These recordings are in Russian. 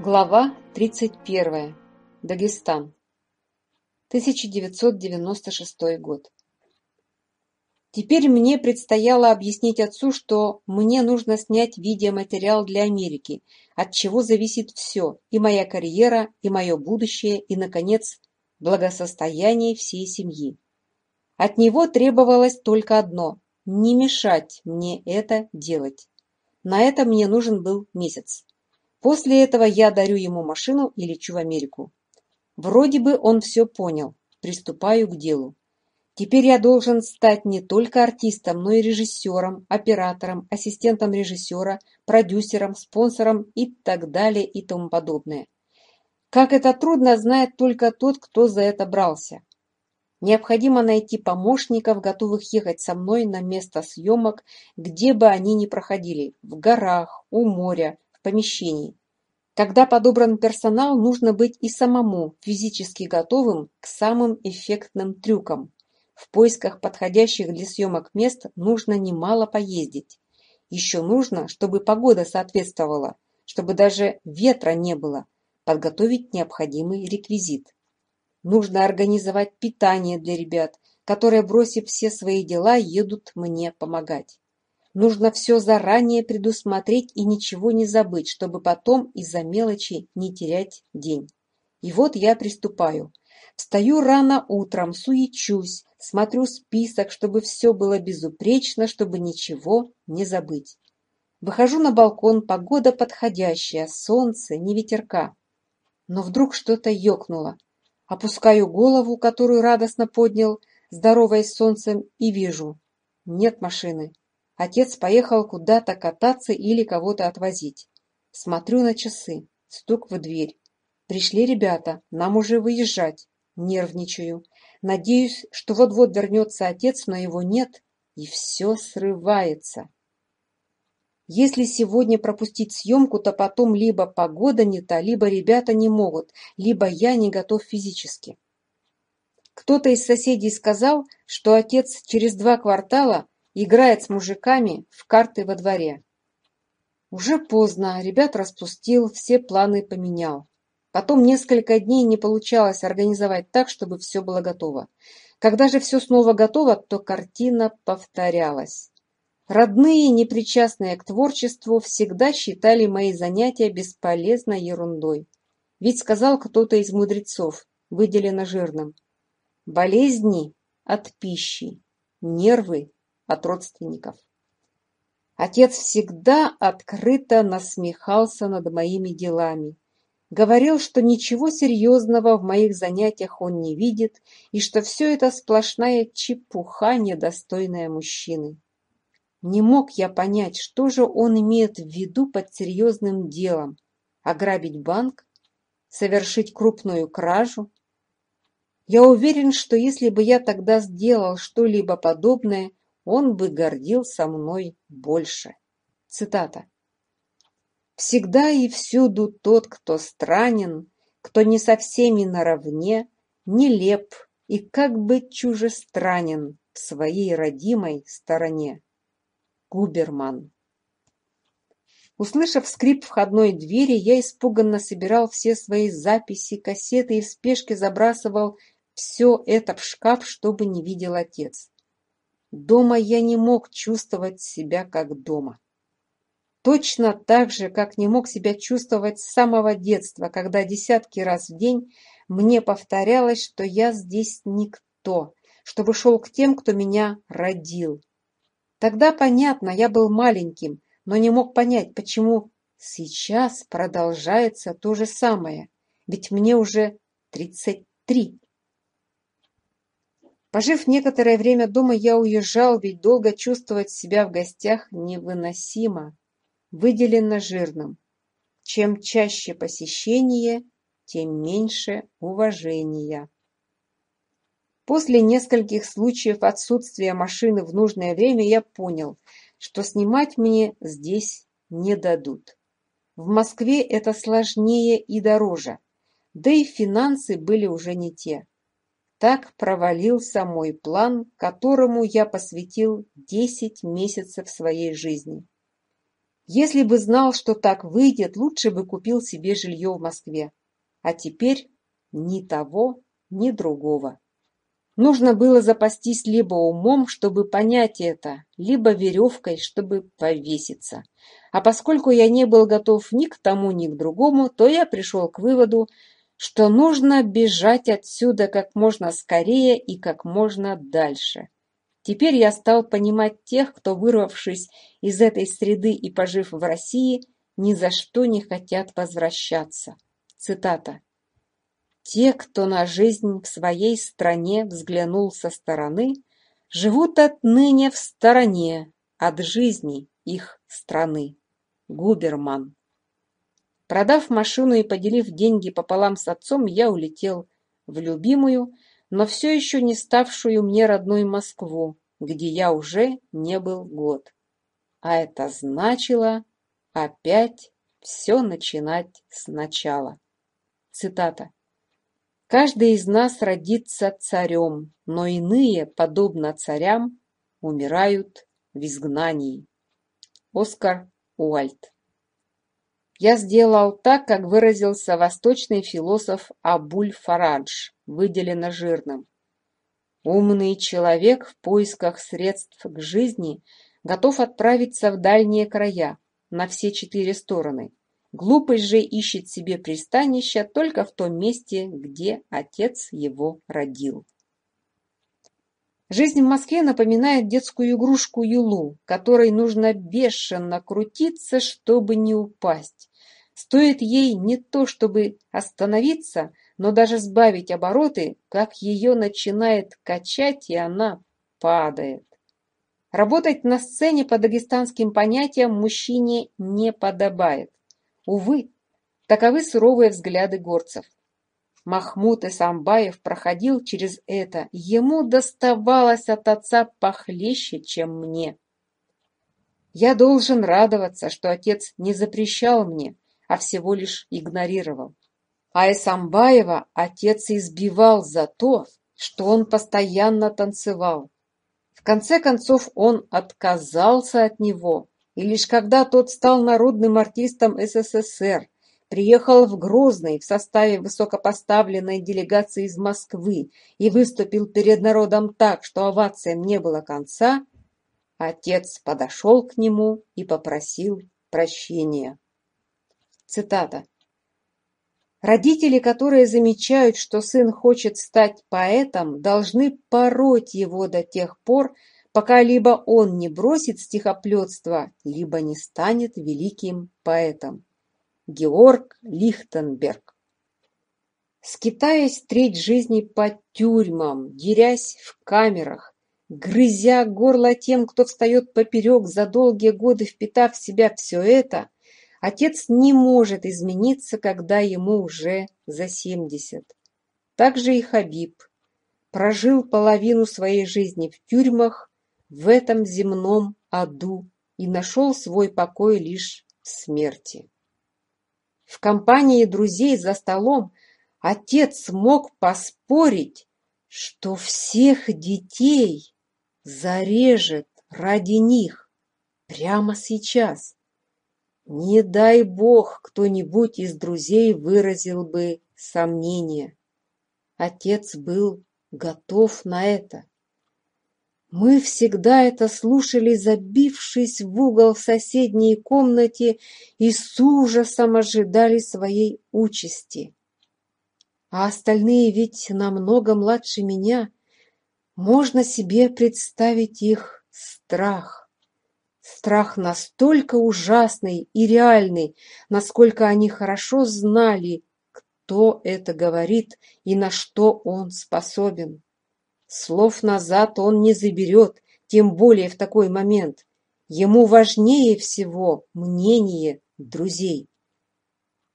Глава 31. Дагестан. 1996 год. Теперь мне предстояло объяснить отцу, что мне нужно снять видеоматериал для Америки, от чего зависит все, и моя карьера, и мое будущее, и, наконец, благосостояние всей семьи. От него требовалось только одно – не мешать мне это делать. На это мне нужен был месяц. После этого я дарю ему машину и лечу в Америку. Вроде бы он все понял. Приступаю к делу. Теперь я должен стать не только артистом, но и режиссером, оператором, ассистентом режиссера, продюсером, спонсором и так далее и тому подобное. Как это трудно, знает только тот, кто за это брался. Необходимо найти помощников, готовых ехать со мной на место съемок, где бы они ни проходили – в горах, у моря, помещений. Когда подобран персонал, нужно быть и самому физически готовым к самым эффектным трюкам. В поисках подходящих для съемок мест нужно немало поездить. Еще нужно, чтобы погода соответствовала, чтобы даже ветра не было, подготовить необходимый реквизит. Нужно организовать питание для ребят, которые, бросив все свои дела, едут мне помогать. Нужно все заранее предусмотреть и ничего не забыть, чтобы потом из-за мелочи не терять день. И вот я приступаю. Встаю рано утром, суечусь, смотрю список, чтобы все было безупречно, чтобы ничего не забыть. Выхожу на балкон, погода подходящая, солнце, не ветерка. Но вдруг что-то ёкнуло. Опускаю голову, которую радостно поднял, здороваясь с солнцем, и вижу. Нет машины. Отец поехал куда-то кататься или кого-то отвозить. Смотрю на часы. Стук в дверь. «Пришли ребята, нам уже выезжать». Нервничаю. Надеюсь, что вот-вот вернется отец, но его нет, и все срывается. Если сегодня пропустить съемку, то потом либо погода не та, либо ребята не могут, либо я не готов физически. Кто-то из соседей сказал, что отец через два квартала играет с мужиками в карты во дворе. Уже поздно, ребят распустил, все планы поменял. Потом несколько дней не получалось организовать так, чтобы все было готово. Когда же все снова готово, то картина повторялась. Родные, непричастные к творчеству, всегда считали мои занятия бесполезной ерундой. Ведь сказал кто-то из мудрецов, выделено жирным. Болезни от пищи, нервы от родственников. Отец всегда открыто насмехался над моими делами, говорил, что ничего серьезного в моих занятиях он не видит и что все это сплошная чепуха, недостойная мужчины. Не мог я понять, что же он имеет в виду под серьезным делом – ограбить банк, совершить крупную кражу. Я уверен, что если бы я тогда сделал что-либо подобное, он бы гордил со мной больше. Цитата. Всегда и всюду тот, кто странен, кто не со всеми наравне, нелеп и как бы чужестранен в своей родимой стороне. Губерман. Услышав скрип входной двери, я испуганно собирал все свои записи, кассеты и в спешке забрасывал все это в шкаф, чтобы не видел отец. Дома я не мог чувствовать себя как дома. Точно так же, как не мог себя чувствовать с самого детства, когда десятки раз в день мне повторялось, что я здесь никто, чтобы шел к тем, кто меня родил. Тогда, понятно, я был маленьким, но не мог понять, почему сейчас продолжается то же самое, ведь мне уже 33. Пожив некоторое время дома, я уезжал, ведь долго чувствовать себя в гостях невыносимо. Выделено жирным. Чем чаще посещение, тем меньше уважения. После нескольких случаев отсутствия машины в нужное время я понял, что снимать мне здесь не дадут. В Москве это сложнее и дороже, да и финансы были уже не те. Так провалился мой план, которому я посвятил десять месяцев своей жизни. Если бы знал, что так выйдет, лучше бы купил себе жилье в Москве. А теперь ни того, ни другого. Нужно было запастись либо умом, чтобы понять это, либо веревкой, чтобы повеситься. А поскольку я не был готов ни к тому, ни к другому, то я пришел к выводу, что нужно бежать отсюда как можно скорее и как можно дальше. Теперь я стал понимать тех, кто, вырвавшись из этой среды и пожив в России, ни за что не хотят возвращаться. Цитата. «Те, кто на жизнь в своей стране взглянул со стороны, живут отныне в стороне от жизни их страны». Губерман. Продав машину и поделив деньги пополам с отцом, я улетел в любимую, но все еще не ставшую мне родной Москву, где я уже не был год. А это значило опять все начинать сначала. Цитата. «Каждый из нас родится царем, но иные, подобно царям, умирают в изгнании». Оскар Уальт я сделал так, как выразился восточный философ Абуль Фарадж, выделено жирным. Умный человек в поисках средств к жизни готов отправиться в дальние края, на все четыре стороны. Глупость же ищет себе пристанища только в том месте, где отец его родил. Жизнь в Москве напоминает детскую игрушку Юлу, которой нужно бешено крутиться, чтобы не упасть. Стоит ей не то чтобы остановиться, но даже сбавить обороты, как ее начинает качать, и она падает. Работать на сцене по дагестанским понятиям мужчине не подобает. Увы, таковы суровые взгляды горцев. Махмуд Исамбаев проходил через это. Ему доставалось от отца похлеще, чем мне. Я должен радоваться, что отец не запрещал мне, а всего лишь игнорировал. А Исамбаева отец избивал за то, что он постоянно танцевал. В конце концов он отказался от него, и лишь когда тот стал народным артистом СССР, приехал в Грозный в составе высокопоставленной делегации из Москвы и выступил перед народом так, что овациям не было конца, отец подошел к нему и попросил прощения. Цитата. «Родители, которые замечают, что сын хочет стать поэтом, должны пороть его до тех пор, пока либо он не бросит стихоплетство, либо не станет великим поэтом». Георг Лихтенберг. Скитаясь треть жизни по тюрьмам, дерясь в камерах, грызя горло тем, кто встает поперек за долгие годы, впитав в себя все это, Отец не может измениться, когда ему уже за семьдесят. Так же и Хабиб прожил половину своей жизни в тюрьмах, в этом земном аду и нашел свой покой лишь в смерти. В компании друзей за столом отец смог поспорить, что всех детей зарежет ради них прямо сейчас. Не дай бог, кто-нибудь из друзей выразил бы сомнение. Отец был готов на это. Мы всегда это слушали, забившись в угол в соседней комнате и с ужасом ожидали своей участи. А остальные ведь намного младше меня. Можно себе представить их страх. Страх настолько ужасный и реальный, насколько они хорошо знали, кто это говорит и на что он способен. Слов назад он не заберет, тем более в такой момент. Ему важнее всего мнение друзей.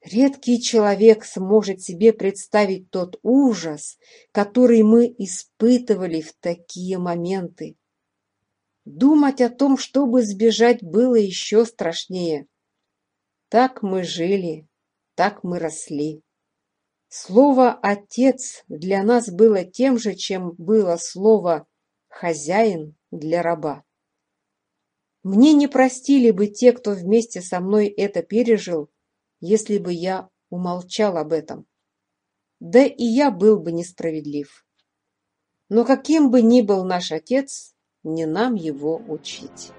Редкий человек сможет себе представить тот ужас, который мы испытывали в такие моменты. Думать о том, чтобы сбежать, было еще страшнее. Так мы жили, так мы росли. Слово «отец» для нас было тем же, чем было слово «хозяин» для раба. Мне не простили бы те, кто вместе со мной это пережил, если бы я умолчал об этом. Да и я был бы несправедлив. Но каким бы ни был наш отец, не нам его учить.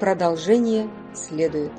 Продолжение следует.